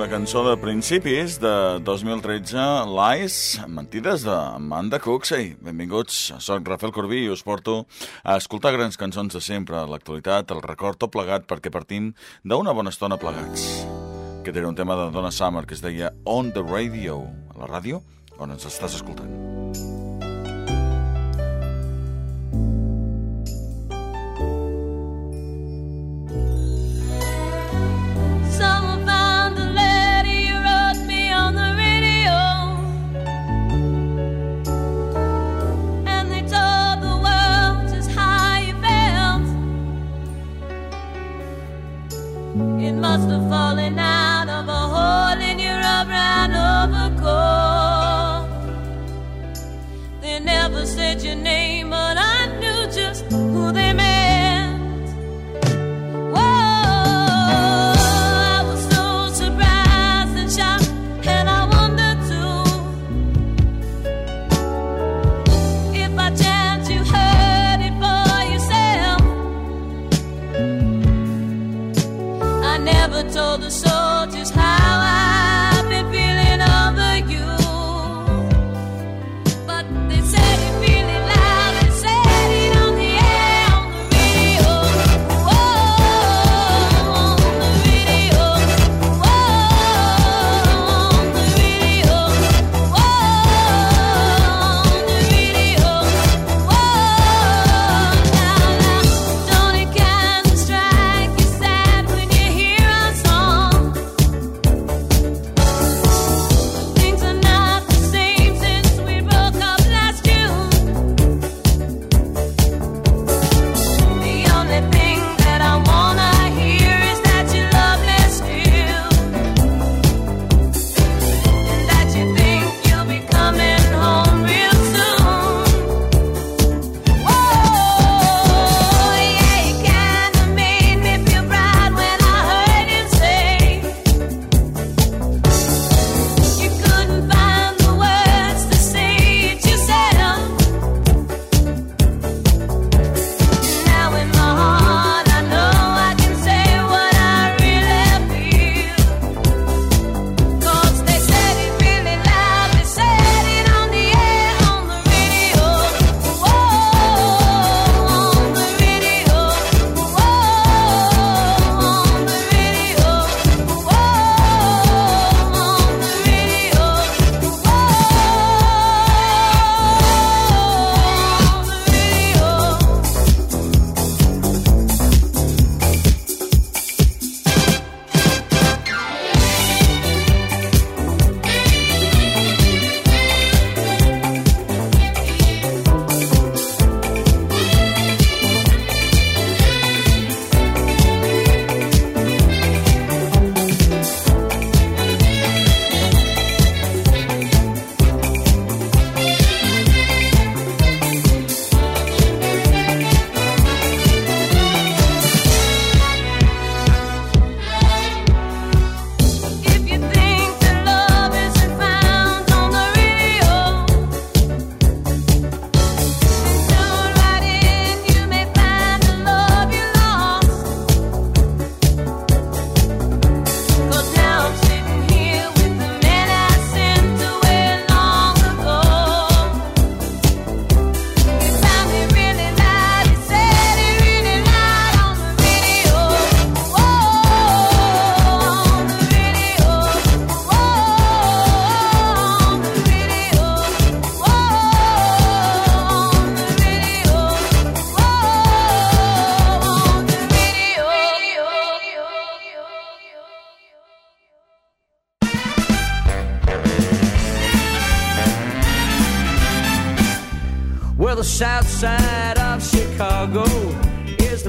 una cançó de principis de 2013, Lies, Mentides, de Amanda Cooksey. Benvinguts, soc Rafael Corbí i us porto a escoltar grans cançons de sempre, l'actualitat, el record, tot plegat, perquè partim d'una bona estona plegats. Que era un tema de Donna Summer que es deia On the Radio, a la ràdio, on ens estàs escoltant. It must have fallen out of a hole in your brown overcoat. They never said your name, but I.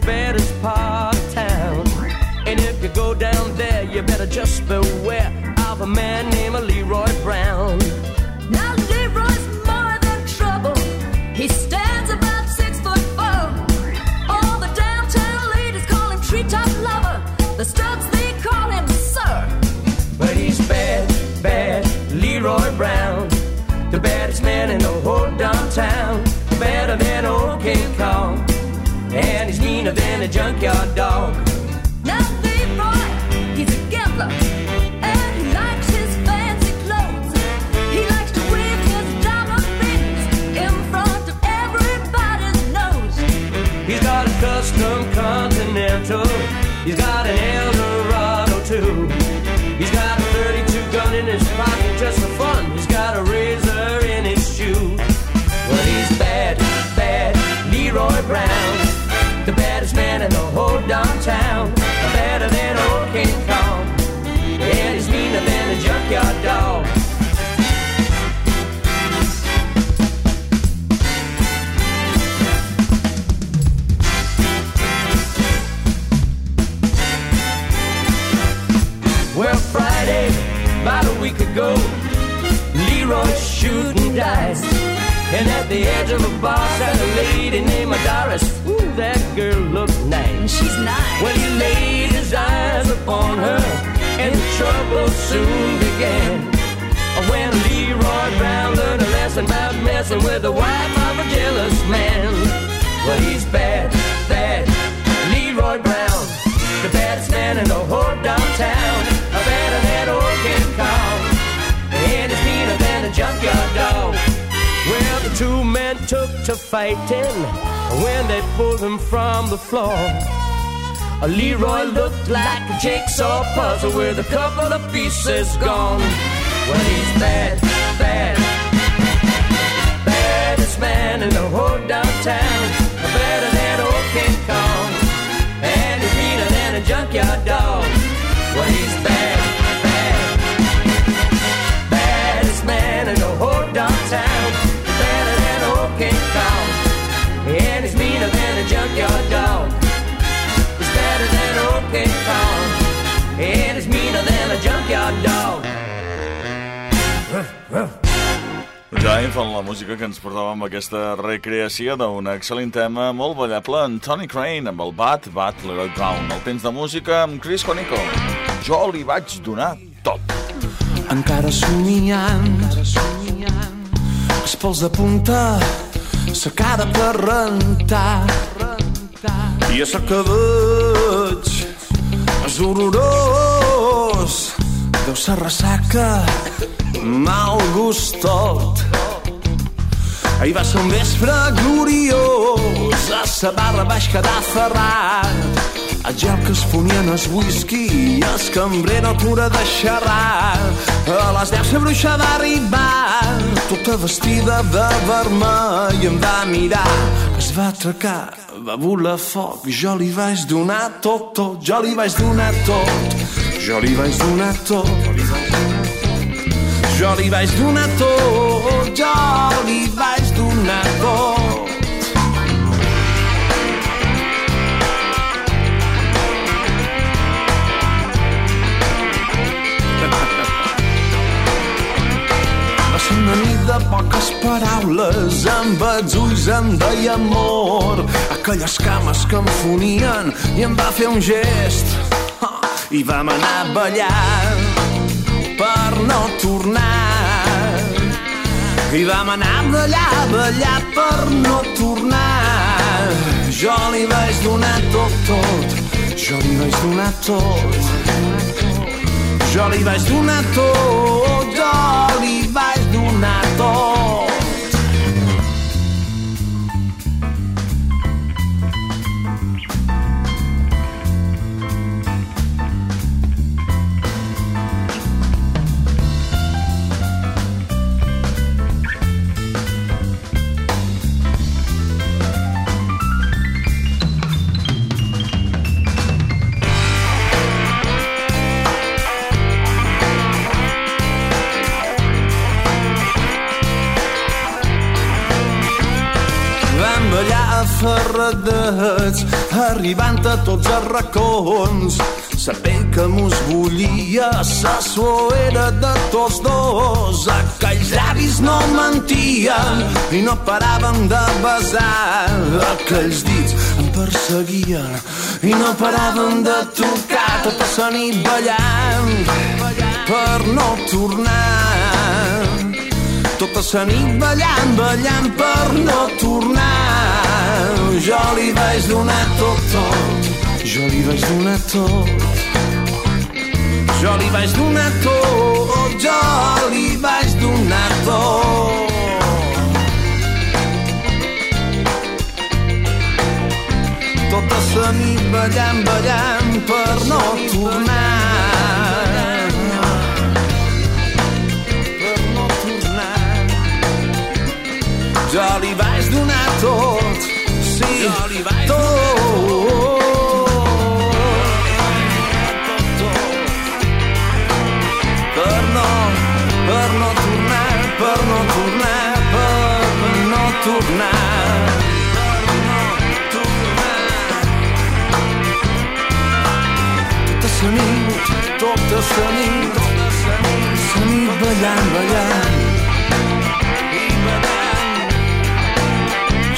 the baddest part of town. And if you go down there, you better just beware of a man named Leroy junkyard dog. Edge of a boss sat a lady named Doris. Ooh, that girl looked nice. She's nice. Well, he laid his eyes upon her, and the trouble soon began. When Leroy Brown learned a lesson about messing with the wife of a jealous man. Well, he's bad, bad, Leroy Brown, the baddest man in the whole downtown. Took to fighting when they pulled him from the floor. Leroy looked like a jigsaw puzzle with a couple of pieces gone. Well, he's bad, bad, baddest man in the whole downtown. Better than old King Kong, and he's meaner than a junkyard dog. Well, he's bad, junkyard dog. He's better than King Kong, and he's meaner than a junkyard dog. Hi fan la música que ens portava amb aquesta recreació d'un excel·lent tema molt ballable en Tony Crane amb el Bat, Bat, Leroy Brown. El temps de música amb Chris Conico. Jo li vaig donar tot. encara somiant els pols de punta secada per rentar i això que veig. És horrorós. Deu ser ressaca. Mal gust tot. Ahir va ser un vespre gloriós, a sa barra vaig quedar ferrat. El gel que es fonien el whisky i el cambrer no de xerrar. A les 10 la bruixa va arribar, tota vestida de vermell i em va mirar. Es va atracar, va volar foc, jo li vaig donar tot, tot, jo li vaig donar tot. Jo li vaig donar tot. Jo li vaig donar tot, jo li vaig paraules, amb els ulls em deia amor, aquelles cames que em fonien i em va fer un gest. Ah, I vam anar a ballar per no tornar. I vam anar a ballar, ballar per no tornar. Jo li vaig donar tot, tot. Jo li vaig donar tot. Jo li vaig donar tot. Jo li vaig donar tot. Arribant a tots els racons. Sabent que mos bullia, sa era de tots dos. Aquells llavis no mentien i no paraven de besar. Aquells dits em perseguien i no paraven de tocar. Tota la nit ballant per no tornar. Tota la nit ballant, ballant per no tornar. Jo li vaig donar tot, tot. Jo li vaig donar tot. Jo li vaig donar tot. Jo li vaig donar tot. Tota la nit ballant, ballant per sa nit, sa nit ballant, ballant.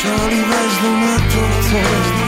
Jo li vaig donar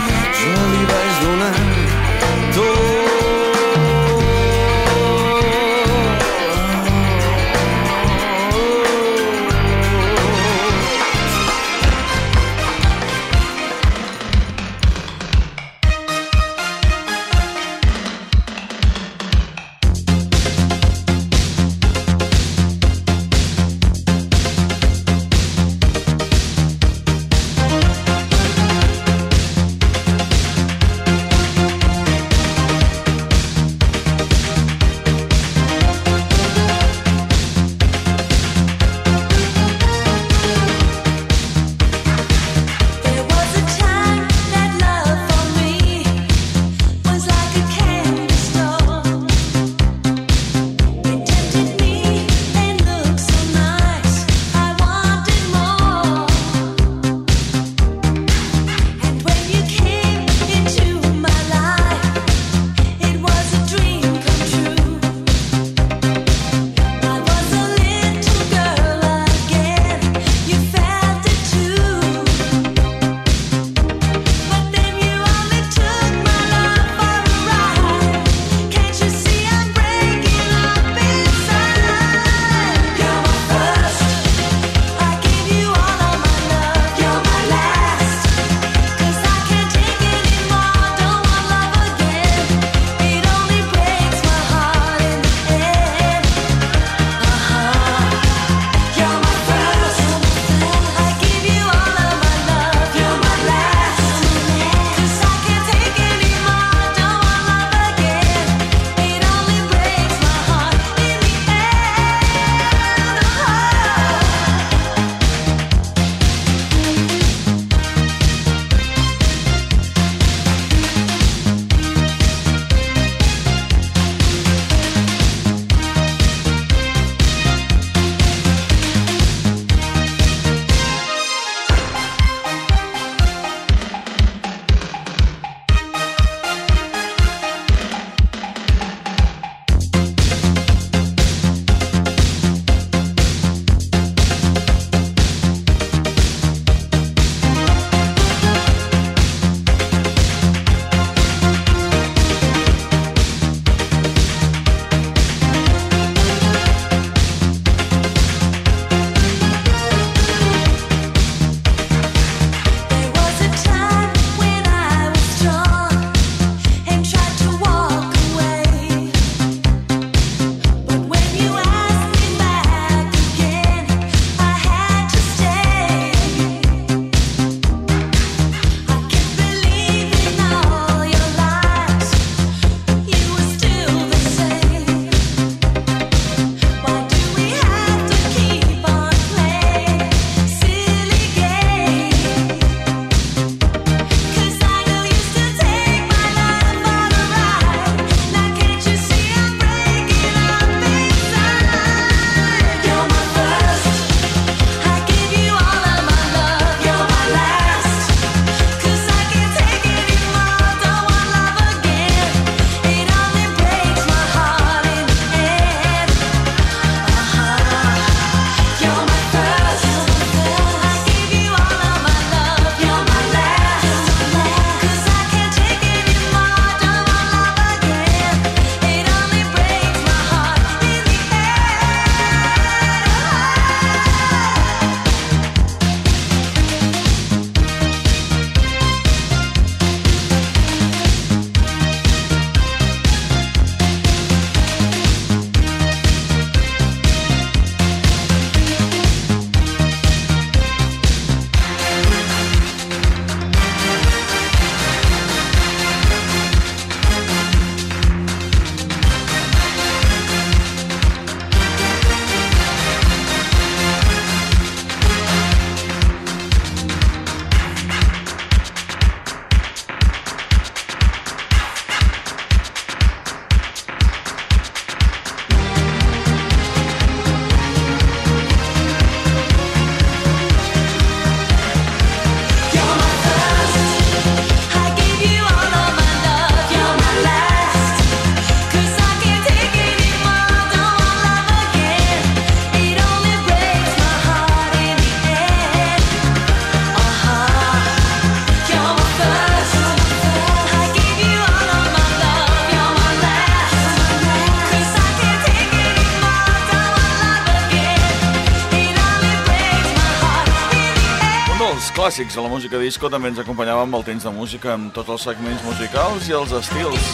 clàssics. A la música disco també ens acompanyava amb el temps de música, amb tots els segments musicals i els estils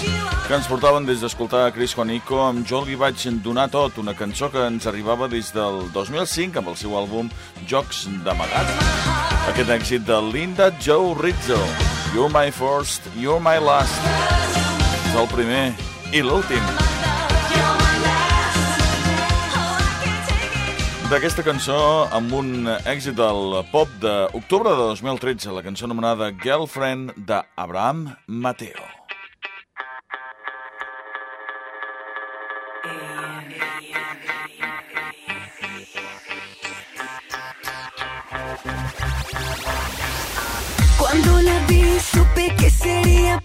que ens portaven des d'escoltar a Chris Juanico amb Jo li vaig donar tot, una cançó que ens arribava des del 2005 amb el seu àlbum Jocs d'amagat. Aquest èxit de Linda Joe Rizzo. You're my first, you're my last. És el primer i l'últim. d'aquesta cançó amb un èxit del pop d'octubre de 2013, la cançó anomenada Girlfriend d'Abraham Mateo. Cuando la vi supe que sería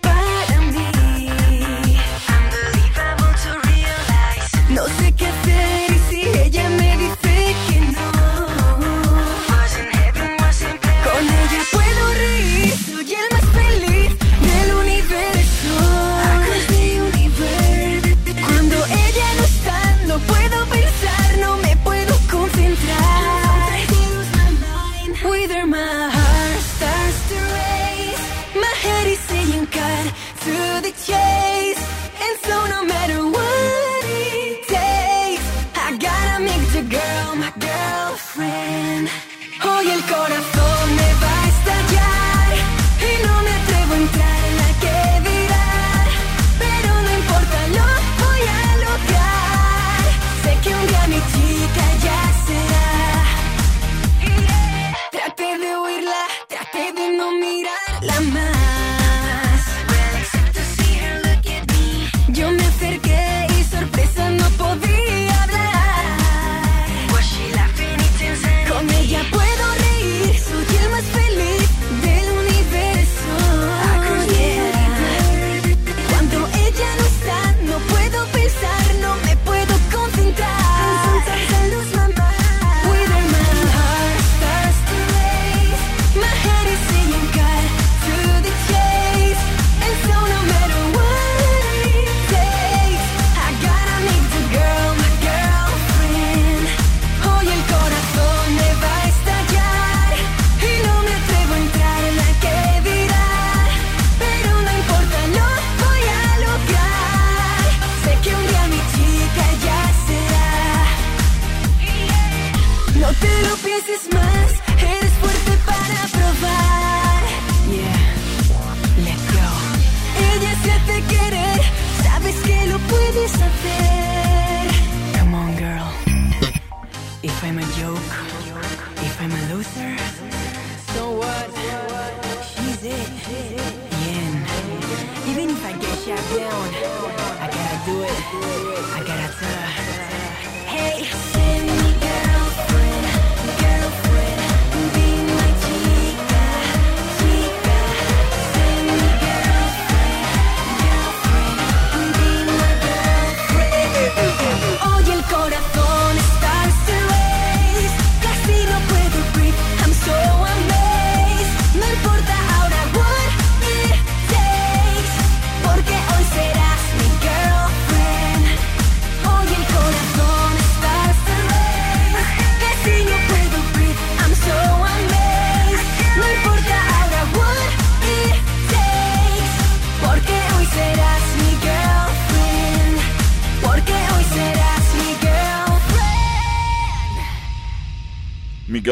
to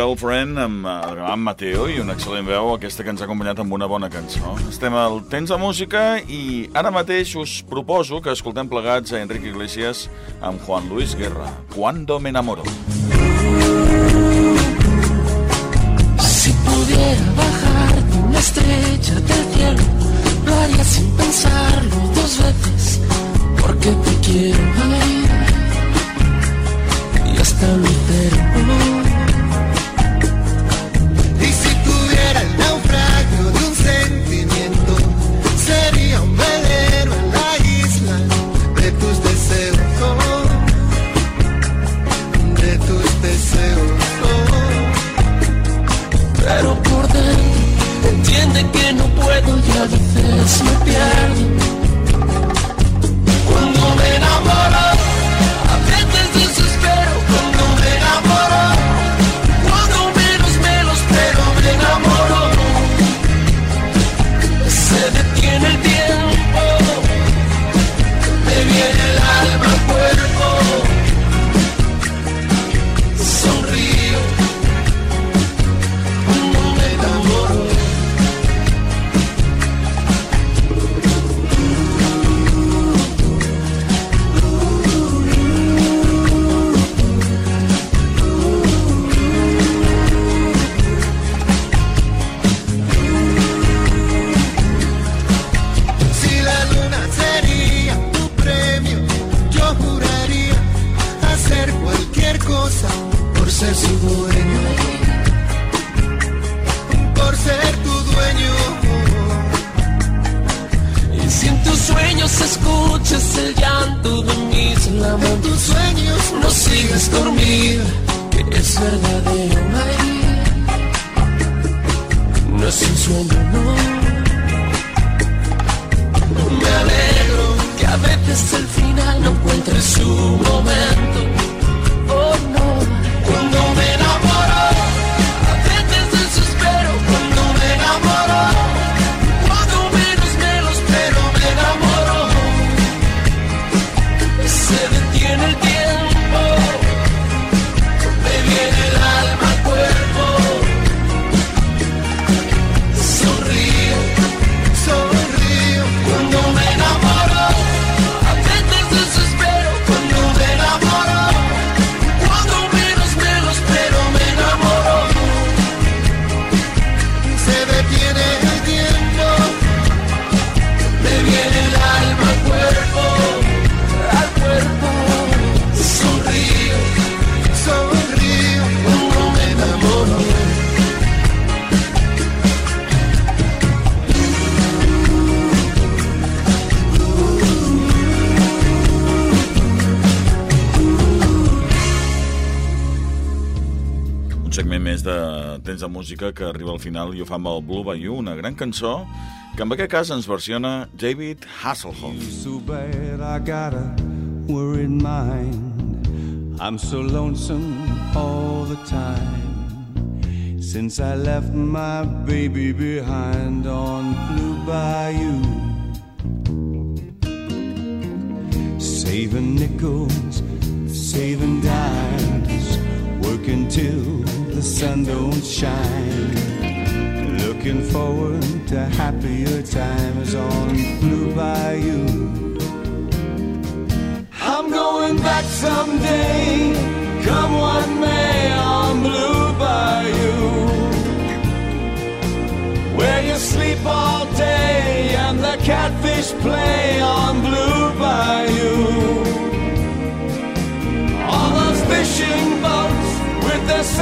Hello Friend amb, eh, amb Mateo i una excel·lent veu, aquesta que ens ha acompanyat amb una bona cançó. Estem al temps de música i ara mateix us proposo que escoltem plegats a Enric Iglesias amb Juan Luis Guerra. Cuando me enamoro. Si pudiera bajar una estrella del cielo Lo haría sin pensarlo dos veces Porque te quiero amar Y hasta lo interno a me pierdo. No es un sueño, no. Me alegro que a veces el final no encuentre su momento. Temps de música que arriba al final i ho fa amb el Blue Bayou, una gran cançó que en aquest cas ens versiona David Hasselhoff. So bad I got a worried mind. I'm so lonesome all the time. Since I left my baby behind on Blue Bayou. Saving nickels, saving dimes. Working till the sun don't shine. Looking forward to happier times on Blue Bayou. I'm going back someday, come what may on Blue Bayou. Where you sleep all day and the catfish play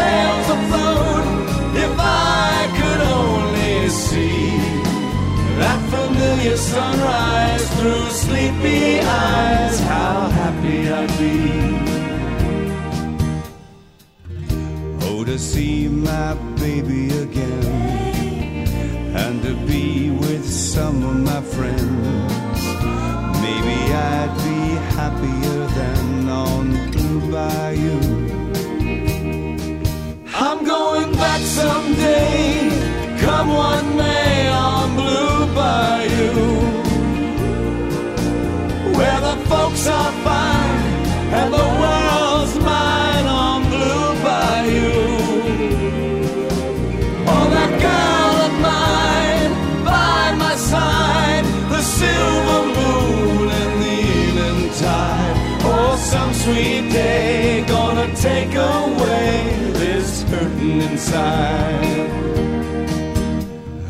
sails afloat. If I could only see that familiar sunrise through sleepy eyes, how happy I'd be. Oh, to see my baby again and to be with some of my friends. Folks are fine and the world's mine on Blue Bayou. Oh, that girl of mine by my side, the silver moon and the evening tide. Oh, some sweet day gonna take away this hurting inside.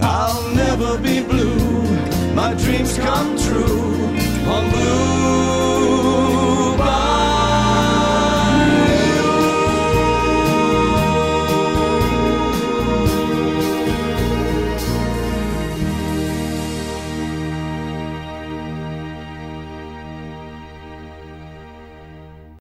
I'll never be blue, my dreams come true on blue